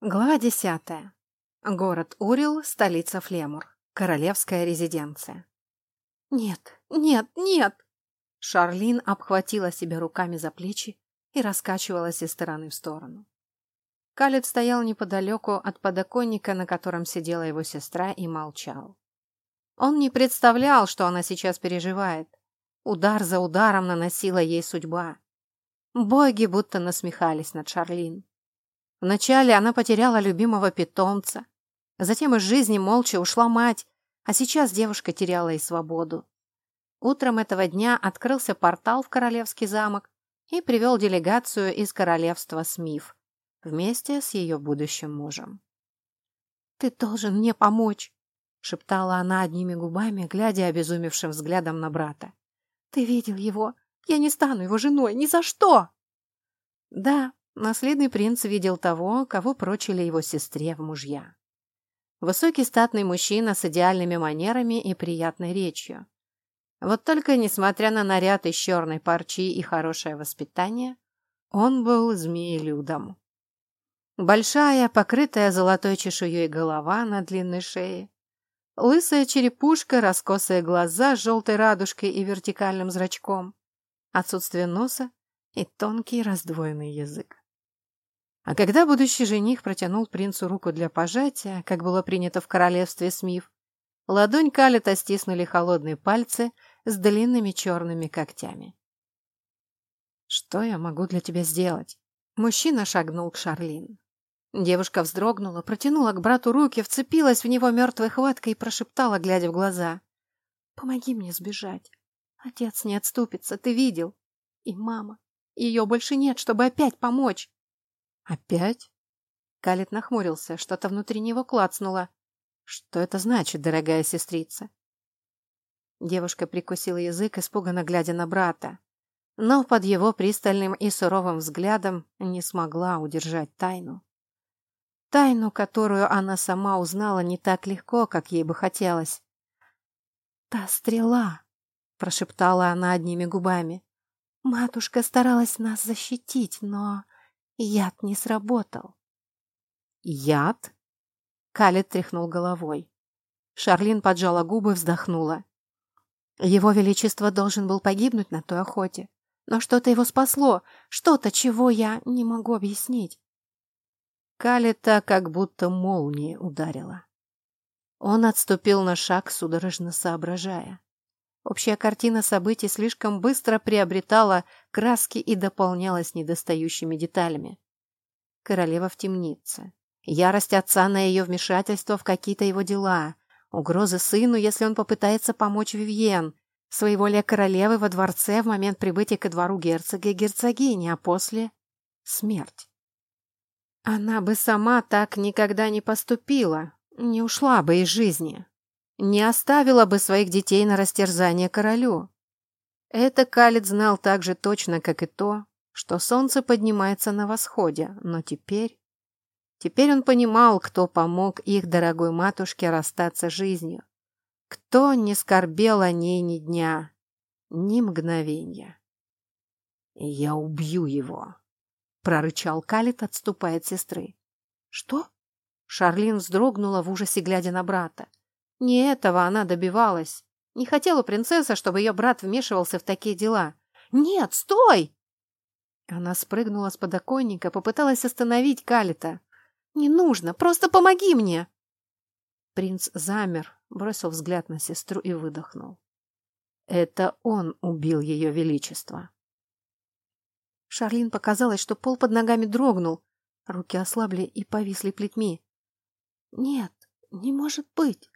Глава десятая. Город Урил, столица Флемур. Королевская резиденция. «Нет, нет, нет!» Шарлин обхватила себя руками за плечи и раскачивалась из стороны в сторону. Калет стоял неподалеку от подоконника, на котором сидела его сестра, и молчал. Он не представлял, что она сейчас переживает. Удар за ударом наносила ей судьба. Боги будто насмехались над Шарлин. Вначале она потеряла любимого питомца, затем из жизни молча ушла мать, а сейчас девушка теряла и свободу. Утром этого дня открылся портал в Королевский замок и привел делегацию из королевства Смиф вместе с ее будущим мужем. «Ты должен мне помочь!» — шептала она одними губами, глядя обезумевшим взглядом на брата. «Ты видел его? Я не стану его женой, ни за что!» «Да, Наследный принц видел того, кого прочили его сестре в мужья. Высокий статный мужчина с идеальными манерами и приятной речью. Вот только, несмотря на наряд из черной парчи и хорошее воспитание, он был змеелюдом. Большая, покрытая золотой чешуей голова на длинной шее, лысая черепушка, раскосые глаза с желтой радужкой и вертикальным зрачком, отсутствие носа и тонкий раздвоенный язык. А когда будущий жених протянул принцу руку для пожатия, как было принято в королевстве Смив, ладонь Калита стиснули холодные пальцы с длинными черными когтями. «Что я могу для тебя сделать?» Мужчина шагнул к Шарлин. Девушка вздрогнула, протянула к брату руки, вцепилась в него мертвой хваткой и прошептала, глядя в глаза. «Помоги мне сбежать. Отец не отступится, ты видел. И мама. Ее больше нет, чтобы опять помочь. «Опять?» Калит нахмурился, что-то внутри него клацнуло. «Что это значит, дорогая сестрица?» Девушка прикусила язык, испуганно глядя на брата, но под его пристальным и суровым взглядом не смогла удержать тайну. Тайну, которую она сама узнала не так легко, как ей бы хотелось. «Та стрела!» — прошептала она одними губами. «Матушка старалась нас защитить, но Яд не сработал. Яд? Калет тряхнул головой. Шарлин поджала губы, вздохнула. Его Величество должен был погибнуть на той охоте. Но что-то его спасло, что-то, чего я не могу объяснить. Калета как будто молния ударила. Он отступил на шаг, судорожно соображая. Общая картина событий слишком быстро приобретала краски и дополнялась недостающими деталями. Королева в темнице. Ярость отца на ее вмешательство в какие-то его дела. Угрозы сыну, если он попытается помочь Вивьен. Своеволие королевы во дворце в момент прибытия ко двору герцога и герцогини, а после — смерть. Она бы сама так никогда не поступила, не ушла бы из жизни не оставила бы своих детей на растерзание королю. Это Калит знал так же точно, как и то, что солнце поднимается на восходе, но теперь... Теперь он понимал, кто помог их дорогой матушке расстаться жизнью. Кто не скорбел о ней ни дня, ни мгновенья. «Я убью его», — прорычал Калит, отступая от сестры. «Что?» Шарлин вздрогнула в ужасе, глядя на брата. Не этого она добивалась. Не хотела принцесса, чтобы ее брат вмешивался в такие дела. «Нет, стой!» Она спрыгнула с подоконника, попыталась остановить Калита. «Не нужно, просто помоги мне!» Принц замер, бросил взгляд на сестру и выдохнул. Это он убил ее величество. Шарлин показалось, что пол под ногами дрогнул, руки ослабли и повисли плетьми. «Нет, не может быть!»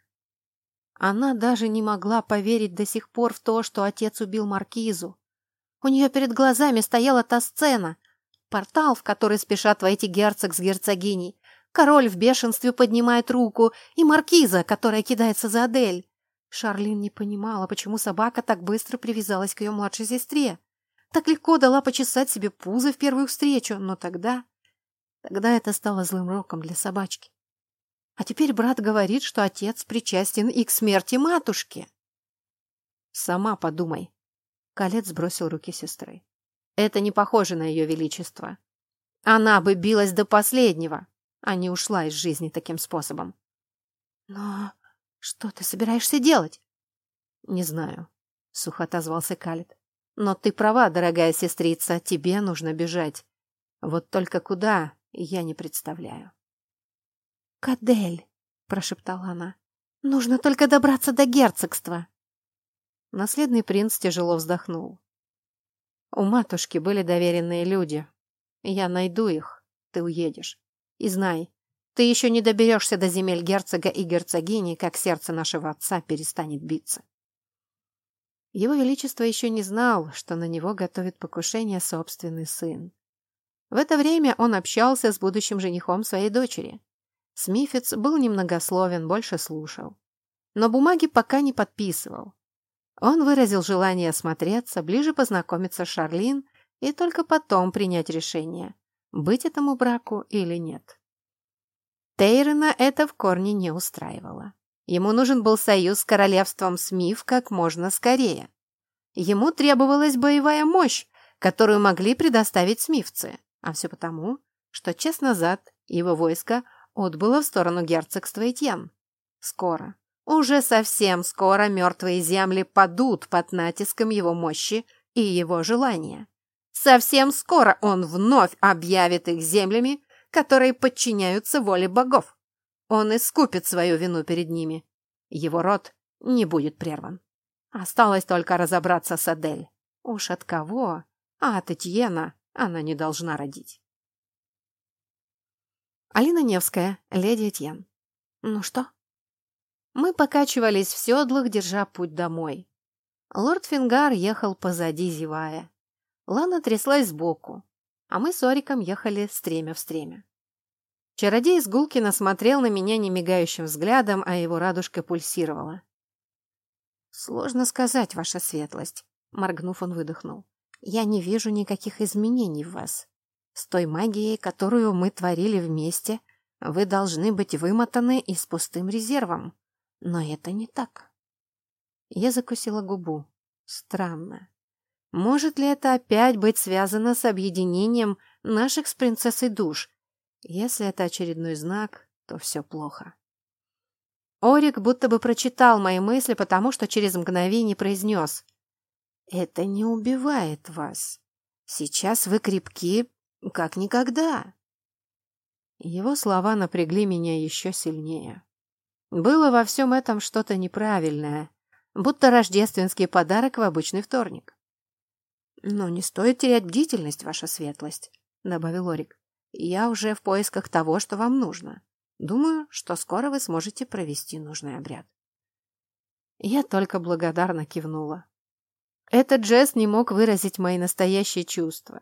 Она даже не могла поверить до сих пор в то, что отец убил Маркизу. У нее перед глазами стояла та сцена. Портал, в который спешат войти герцог с герцогиней. Король в бешенстве поднимает руку, и Маркиза, которая кидается за Адель. Шарлин не понимала, почему собака так быстро привязалась к ее младшей сестре. Так легко дала почесать себе пузо в первую встречу, но тогда... Тогда это стало злым роком для собачки. А теперь брат говорит, что отец причастен и к смерти матушки. Сама подумай. Колец сбросил руки сестры. Это не похоже на ее величество. Она бы билась до последнего. а не ушла из жизни таким способом. Но что ты собираешься делать? Не знаю, сухо отозвался Калит. Но ты права, дорогая сестрица, тебе нужно бежать. Вот только куда, я не представляю. «Кадель», — прошептала она, — «нужно только добраться до герцогства». Наследный принц тяжело вздохнул. У матушки были доверенные люди. Я найду их, ты уедешь. И знай, ты еще не доберешься до земель герцога и герцогини, как сердце нашего отца перестанет биться. Его Величество еще не знал, что на него готовит покушение собственный сын. В это время он общался с будущим женихом своей дочери. Смифец был немногословен, больше слушал. Но бумаги пока не подписывал. Он выразил желание осмотреться, ближе познакомиться с Шарлин и только потом принять решение, быть этому браку или нет. Тейрена это в корне не устраивало. Ему нужен был союз с королевством Смив как можно скорее. Ему требовалась боевая мощь, которую могли предоставить смивцы, а все потому, что час назад его войско отбыло в сторону герцогства Этьен. Скоро, уже совсем скоро мертвые земли падут под натиском его мощи и его желания. Совсем скоро он вновь объявит их землями, которые подчиняются воле богов. Он искупит свою вину перед ними. Его род не будет прерван. Осталось только разобраться с Адель. Уж от кого, а от Этьена она не должна родить. Алина Невская, леди Этьен. Ну что? Мы покачивались в седлах, держа путь домой. Лорд Фингар ехал позади, зевая. Лана тряслась сбоку, а мы с Ориком ехали стремя в стремя. Чародей из Гулкина смотрел на меня немигающим взглядом, а его радужка пульсировала. «Сложно сказать, ваша светлость», — моргнув, он выдохнул. «Я не вижу никаких изменений в вас. С той магией, которую мы творили вместе, вы должны быть вымотаны и с пустым резервом. Но это не так». Я закусила губу. Странно. Может ли это опять быть связано с объединением наших с принцессой душ? Если это очередной знак, то все плохо. Орик будто бы прочитал мои мысли, потому что через мгновение произнес. «Это не убивает вас. Сейчас вы крепки, как никогда». Его слова напрягли меня еще сильнее. Было во всем этом что-то неправильное, будто рождественский подарок в обычный вторник. «Но не стоит терять бдительность, ваша светлость», — добавил Орик. «Я уже в поисках того, что вам нужно. Думаю, что скоро вы сможете провести нужный обряд. Я только благодарно кивнула. Этот жест не мог выразить мои настоящие чувства.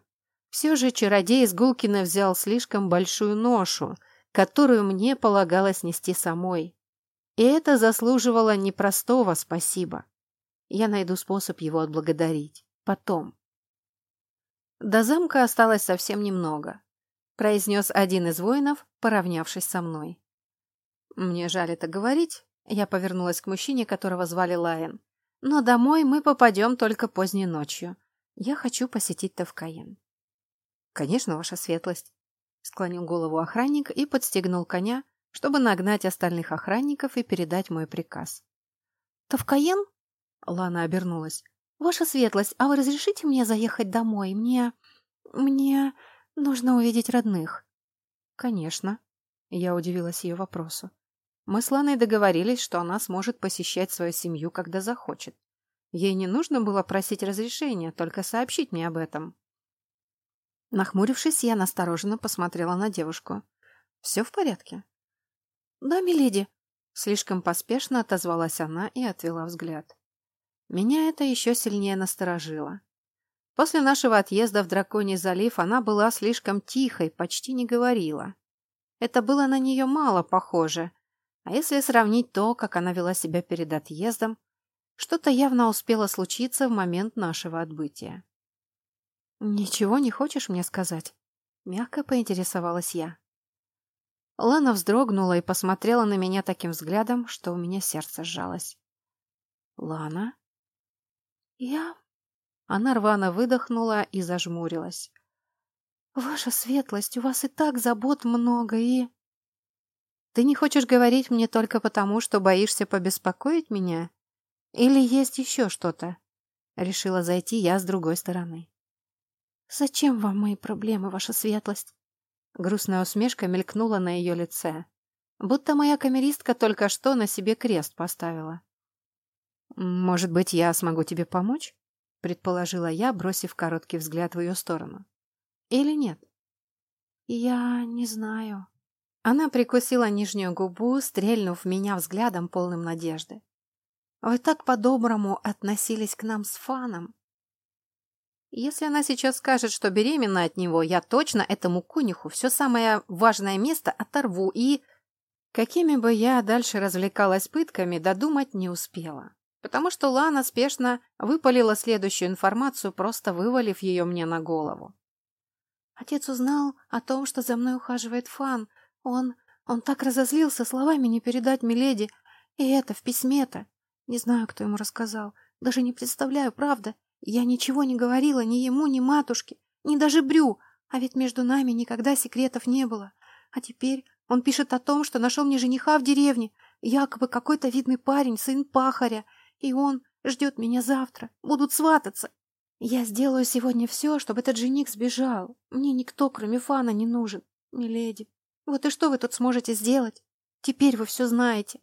Все же чародей из Гулкина взял слишком большую ношу, которую мне полагалось нести самой. И это заслуживало непростого спасибо. Я найду способ его отблагодарить. Потом. До замка осталось совсем немного произнес один из воинов, поравнявшись со мной. Мне жаль это говорить, я повернулась к мужчине, которого звали Лайен. Но домой мы попадем только поздней ночью. Я хочу посетить Тавкаен. Конечно, ваша светлость. Склонил голову охранник и подстегнул коня, чтобы нагнать остальных охранников и передать мой приказ. «Тавкаен?» Лана обернулась. «Ваша светлость, а вы разрешите мне заехать домой? Мне... мне... Нужно увидеть родных. Конечно. Я удивилась ее вопросу. Мы с Ланой договорились, что она сможет посещать свою семью, когда захочет. Ей не нужно было просить разрешения, только сообщить мне об этом. Нахмурившись, я настороженно посмотрела на девушку. «Все в порядке?» «Да, миледи», — слишком поспешно отозвалась она и отвела взгляд. Меня это еще сильнее насторожило. После нашего отъезда в Драконий залив она была слишком тихой, почти не говорила. Это было на нее мало похоже. А если сравнить то, как она вела себя перед отъездом, что-то явно успело случиться в момент нашего отбытия. «Ничего не хочешь мне сказать?» — мягко поинтересовалась я. Лана вздрогнула и посмотрела на меня таким взглядом, что у меня сердце сжалось. «Лана?» «Я она рвано выдохнула и зажмурилась. «Ваша светлость, у вас и так забот много, и...» Ты не хочешь говорить мне только потому, что боишься побеспокоить меня? Или есть еще что-то?» Решила зайти я с другой стороны. «Зачем вам мои проблемы, ваша светлость?» Грустная усмешка мелькнула на ее лице. Будто моя камеристка только что на себе крест поставила. «Может быть, я смогу тебе помочь?» Предположила я, бросив короткий взгляд в ее сторону. «Или нет?» «Я не знаю». Она прикусила нижнюю губу, стрельнув меня взглядом полным надежды. «Вы так по-доброму относились к нам с Фаном. Если она сейчас скажет, что беременна от него, я точно этому куниху все самое важное место оторву и... Какими бы я дальше развлекалась пытками, додумать не успела. Потому что Лана спешно выпалила следующую информацию, просто вывалив ее мне на голову. Отец узнал о том, что за мной ухаживает Фан. Он... он так разозлился, словами не передать Миледи. И это в письме-то. Не знаю, кто ему рассказал. Даже не представляю, правда. Я ничего не говорила ни ему, ни матушке, ни даже Брю, а ведь между нами никогда секретов не было. А теперь он пишет о том, что нашел мне жениха в деревне, якобы какой-то видный парень, сын пахаря, и он ждет меня завтра, будут свататься. Я сделаю сегодня все, чтобы этот жених сбежал. Мне никто, кроме Фана, не нужен, миледи. Вот и что вы тут сможете сделать? Теперь вы все знаете.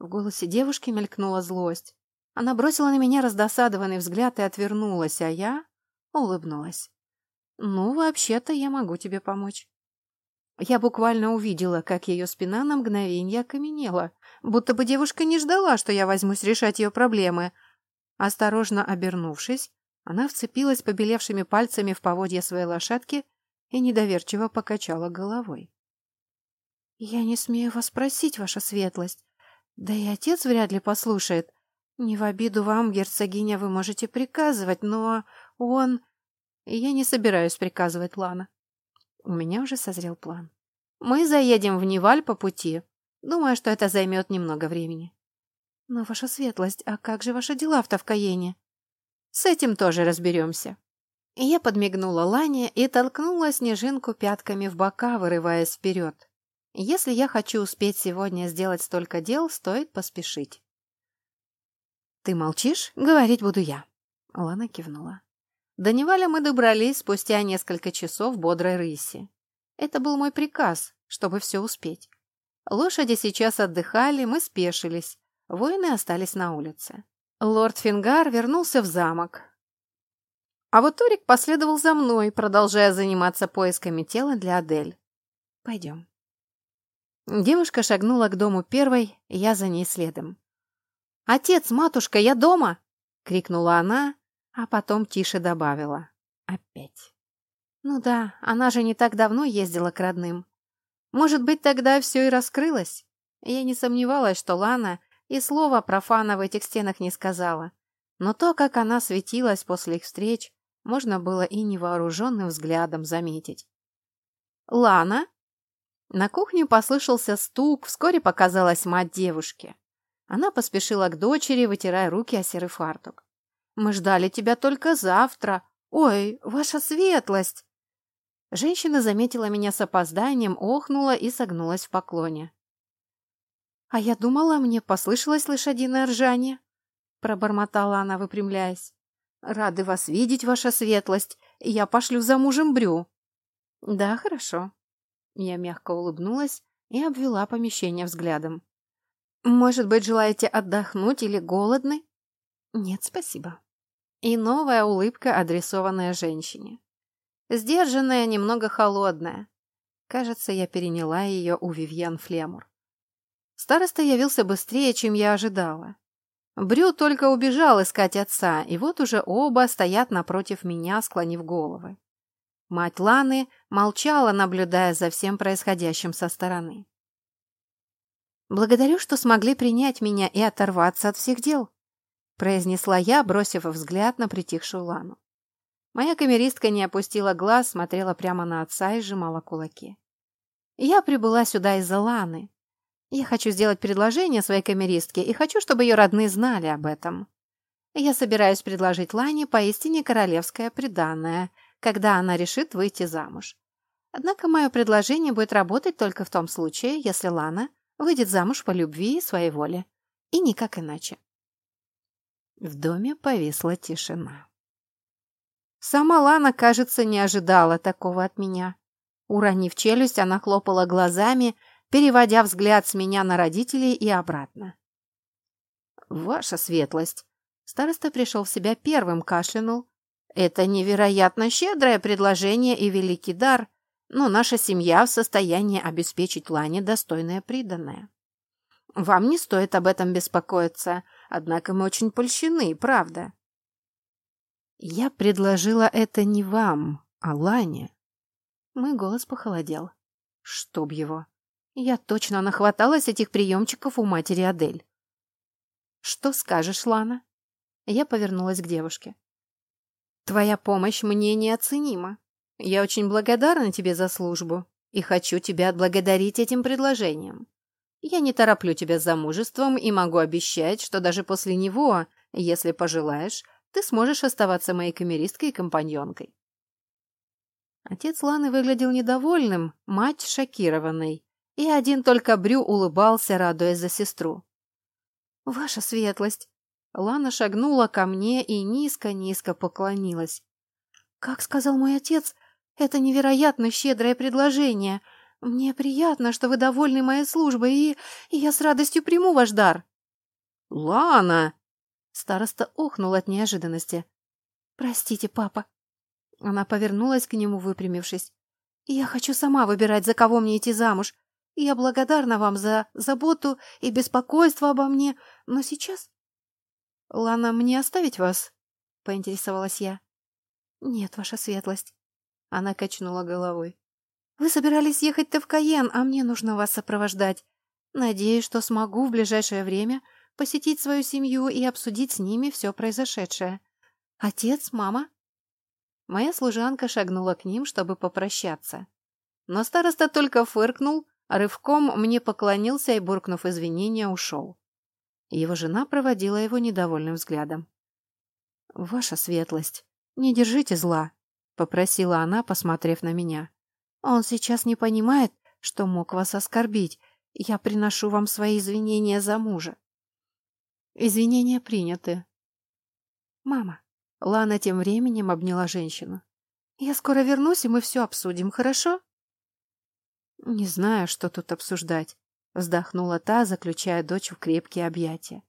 В голосе девушки мелькнула злость. Она бросила на меня раздосадованный взгляд и отвернулась, а я улыбнулась. «Ну, вообще-то я могу тебе помочь». Я буквально увидела, как ее спина на мгновенье окаменела, будто бы девушка не ждала, что я возьмусь решать ее проблемы. Осторожно обернувшись, она вцепилась побелевшими пальцами в поводья своей лошадки и недоверчиво покачала головой. «Я не смею вас спросить, ваша светлость. Да и отец вряд ли послушает. Не в обиду вам, герцогиня, вы можете приказывать, но он... Я не собираюсь приказывать, Лана. У меня уже созрел план. Мы заедем в Неваль по пути. Думаю, что это займет немного времени. Но, ваша светлость, а как же ваши дела в Тавкаене? С этим тоже разберемся. Я подмигнула Лане и толкнула снежинку пятками в бока, вырываясь вперед. Если я хочу успеть сегодня сделать столько дел, стоит поспешить. «Ты молчишь? Говорить буду я». Лана кивнула. До Неваля мы добрались спустя несколько часов бодрой рыси. Это был мой приказ, чтобы все успеть. Лошади сейчас отдыхали, мы спешились. Воины остались на улице. Лорд Фингар вернулся в замок. А вот Торик последовал за мной, продолжая заниматься поисками тела для Адель. «Пойдем». Девушка шагнула к дому первой, я за ней следом. «Отец, матушка, я дома!» — крикнула она, а потом тише добавила. Опять. Ну да, она же не так давно ездила к родным. Может быть, тогда все и раскрылось? Я не сомневалась, что Лана и слова про Фана в этих стенах не сказала. Но то, как она светилась после их встреч, можно было и невооруженным взглядом заметить. «Лана?» На кухне послышался стук, вскоре показалась мать девушки. Она поспешила к дочери, вытирая руки о серый фартук. «Мы ждали тебя только завтра. Ой, ваша светлость!» Женщина заметила меня с опозданием, охнула и согнулась в поклоне. «А я думала, мне послышалось лошадиное ржание», — пробормотала она, выпрямляясь. «Рады вас видеть, ваша светлость. Я пошлю за мужем Брю». «Да, хорошо». Я мягко улыбнулась и обвела помещение взглядом. Может быть, желаете отдохнуть или голодны? Нет, спасибо. И новая улыбка, адресованная женщине. Сдержанная, немного холодная. Кажется, я переняла ее у Вивьен Флемур. Староста явился быстрее, чем я ожидала. Брю только убежал искать отца, и вот уже оба стоят напротив меня, склонив головы. Мать Ланы молчала, наблюдая за всем происходящим со стороны. «Благодарю, что смогли принять меня и оторваться от всех дел», произнесла я, бросив взгляд на притихшую Лану. Моя камеристка не опустила глаз, смотрела прямо на отца и сжимала кулаки. «Я прибыла сюда из-за Ланы. Я хочу сделать предложение своей камеристке и хочу, чтобы ее родные знали об этом. Я собираюсь предложить Лане поистине королевское приданное, когда она решит выйти замуж. Однако мое предложение будет работать только в том случае, если Лана выйдет замуж по любви и своей воле. И никак иначе. В доме повисла тишина. Сама Лана, кажется, не ожидала такого от меня. Уронив челюсть, она хлопала глазами, переводя взгляд с меня на родителей и обратно. «Ваша светлость!» Староста пришел в себя первым, кашлянул. «Это невероятно щедрое предложение и великий дар, но наша семья в состоянии обеспечить Лане достойное приданное. Вам не стоит об этом беспокоиться, однако мы очень польщены, правда?» «Я предложила это не вам, а Лане». Мой голос похолодел. «Чтоб его!» Я точно нахваталась этих приемчиков у матери Адель. «Что скажешь, Лана?» Я повернулась к девушке. «Твоя помощь мне неоценима. Я очень благодарна тебе за службу и хочу тебя отблагодарить этим предложением. Я не тороплю тебя замужеством и могу обещать, что даже после него, если пожелаешь, ты сможешь оставаться моей камеристкой и компаньонкой». Отец Ланы выглядел недовольным, мать шокированной и один только Брю улыбался, радуясь за сестру. «Ваша светлость!» Лана шагнула ко мне и низко-низко поклонилась. «Как сказал мой отец, это невероятно щедрое предложение. Мне приятно, что вы довольны моей службой, и, и я с радостью приму ваш дар». «Лана!» Староста охнул от неожиданности. «Простите, папа». Она повернулась к нему, выпрямившись. «Я хочу сама выбирать, за кого мне идти замуж. Я благодарна вам за заботу и беспокойство обо мне, но сейчас... Лана, мне оставить вас? Поинтересовалась я. Нет, ваша светлость. Она качнула головой. Вы собирались ехать-то в Каен, а мне нужно вас сопровождать. Надеюсь, что смогу в ближайшее время посетить свою семью и обсудить с ними все произошедшее. Отец, мама? Моя служанка шагнула к ним, чтобы попрощаться. Но староста только фыркнул, Рывком мне поклонился и, буркнув извинения, ушел. Его жена проводила его недовольным взглядом. «Ваша светлость, не держите зла», — попросила она, посмотрев на меня. «Он сейчас не понимает, что мог вас оскорбить. Я приношу вам свои извинения за мужа». «Извинения приняты». «Мама», — Лана тем временем обняла женщину. «Я скоро вернусь, и мы все обсудим, хорошо?» «Не знаю, что тут обсуждать», — вздохнула та, заключая дочь в крепкие объятия.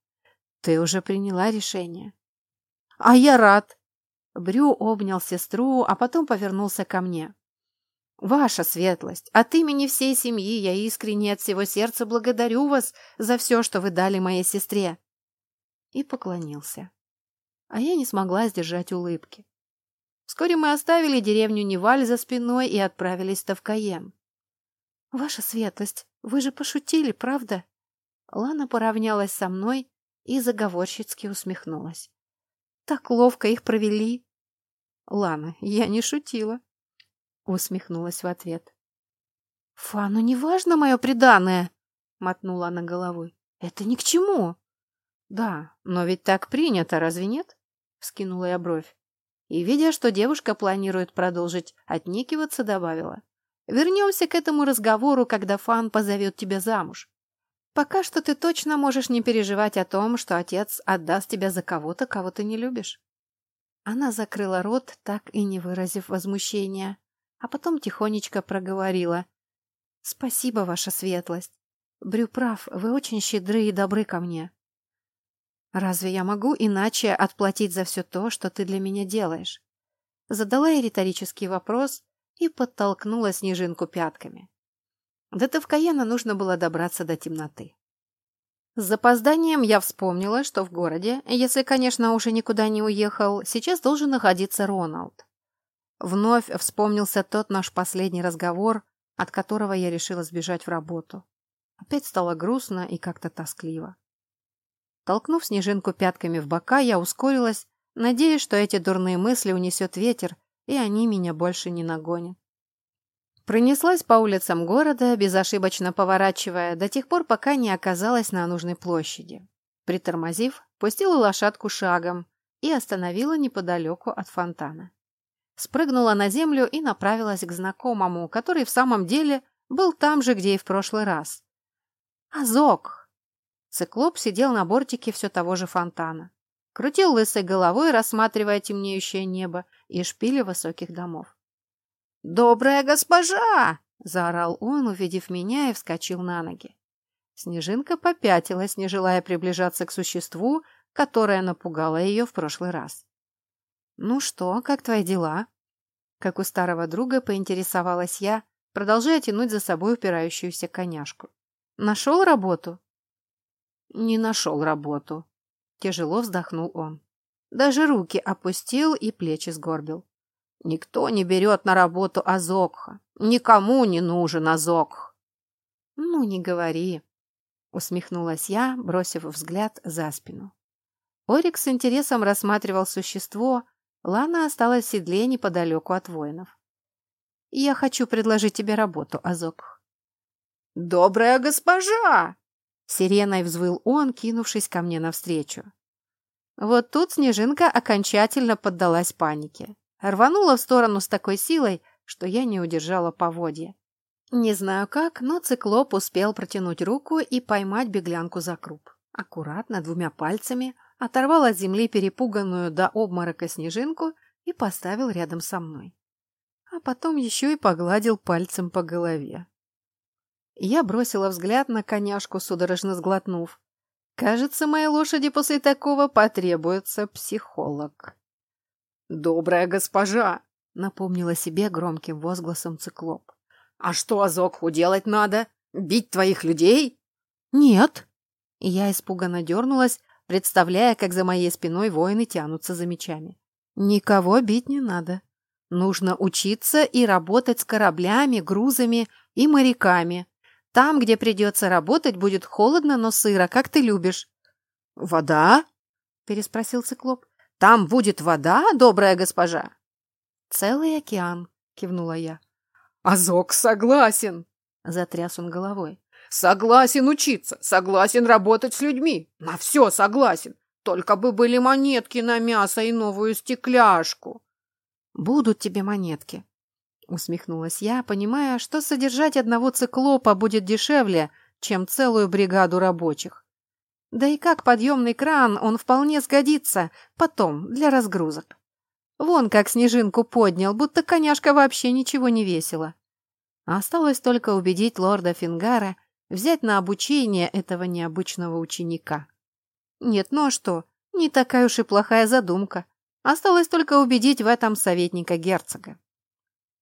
«Ты уже приняла решение». «А я рад!» Брю обнял сестру, а потом повернулся ко мне. «Ваша светлость, от имени всей семьи я искренне от всего сердца благодарю вас за все, что вы дали моей сестре». И поклонился. А я не смогла сдержать улыбки. Вскоре мы оставили деревню Неваль за спиной и отправились в Тавкаен. «Ваша светлость, вы же пошутили, правда?» Лана поравнялась со мной и заговорщицки усмехнулась. «Так ловко их провели!» «Лана, я не шутила!» Усмехнулась в ответ. «Фану не важно мое преданное!» Мотнула она головой. «Это ни к чему!» «Да, но ведь так принято, разве нет?» Вскинула я бровь. И, видя, что девушка планирует продолжить отнекиваться, добавила. Вернемся к этому разговору, когда Фан позовет тебя замуж. Пока что ты точно можешь не переживать о том, что отец отдаст тебя за кого-то, кого ты не любишь. Она закрыла рот, так и не выразив возмущения, а потом тихонечко проговорила. «Спасибо, ваша светлость. Брю прав, вы очень щедры и добры ко мне. Разве я могу иначе отплатить за все то, что ты для меня делаешь?» Задала я риторический вопрос, и подтолкнула снежинку пятками. До Тавкаена нужно было добраться до темноты. С запозданием я вспомнила, что в городе, если, конечно, уже никуда не уехал, сейчас должен находиться Роналд. Вновь вспомнился тот наш последний разговор, от которого я решила сбежать в работу. Опять стало грустно и как-то тоскливо. Толкнув снежинку пятками в бока, я ускорилась, надеясь, что эти дурные мысли унесет ветер, и они меня больше не нагонят. Пронеслась по улицам города, безошибочно поворачивая, до тех пор, пока не оказалась на нужной площади. Притормозив, пустила лошадку шагом и остановила неподалеку от фонтана. спрыгнула на землю и направилась к знакомому, который в самом деле был там же, где и в прошлый раз. «Азок!» Циклоп сидел на бортике все того же фонтана. Крутил лысой головой, рассматривая темнеющее небо и шпили высоких домов. «Добрая госпожа!» — заорал он, увидев меня, и вскочил на ноги. Снежинка попятилась, не желая приближаться к существу, которое напугало ее в прошлый раз. «Ну что, как твои дела?» Как у старого друга поинтересовалась я, продолжая тянуть за собой упирающуюся коняшку. «Нашел работу?» «Не нашел работу», — тяжело вздохнул он. Даже руки опустил и плечи сгорбил. «Никто не берет на работу Азокха. Никому не нужен Азокх». «Ну, не говори», — усмехнулась я, бросив взгляд за спину. Орик с интересом рассматривал существо, Лана осталась в седле неподалеку от воинов. «Я хочу предложить тебе работу, Азок». «Добрая госпожа!» Сиреной взвыл он, кинувшись ко мне навстречу. Вот тут Снежинка окончательно поддалась панике. Рванула в сторону с такой силой, что я не удержала поводья. Не знаю как, но циклоп успел протянуть руку и поймать беглянку за круп. Аккуратно, двумя пальцами, оторвал от земли перепуганную до обморока снежинку и поставил рядом со мной. А потом еще и погладил пальцем по голове. Я бросила взгляд на коняшку, судорожно сглотнув. Кажется, моей лошади после такого потребуется психолог. «Добрая госпожа!» — напомнила себе громким возгласом циклоп. «А что Азокху делать надо? Бить твоих людей?» «Нет!» Я испуганно дернулась, представляя, как за моей спиной воины тянутся за мечами. Никого бить не надо. Нужно учиться и работать с кораблями, грузами и моряками. Там, где придется работать, будет холодно, но сыро, как ты любишь. «Вода?» — переспросил циклоп. «Там будет вода, добрая госпожа?» «Целый океан», — кивнула я. «Азок согласен», — затряс он головой. Согласен учиться, согласен работать с людьми. На все согласен. Только бы были монетки на мясо и новую стекляшку. Будут тебе монетки, усмехнулась я, понимая, что содержать одного циклопа будет дешевле, чем целую бригаду рабочих. Да и как подъемный кран он вполне сгодится потом для разгрузок. Вон как снежинку поднял, будто коняшка вообще ничего не весила. Осталось только убедить лорда Фингара, взять на обучение этого необычного ученика. Нет, ну а что? Не такая уж и плохая задумка. Осталось только убедить в этом советника герцога.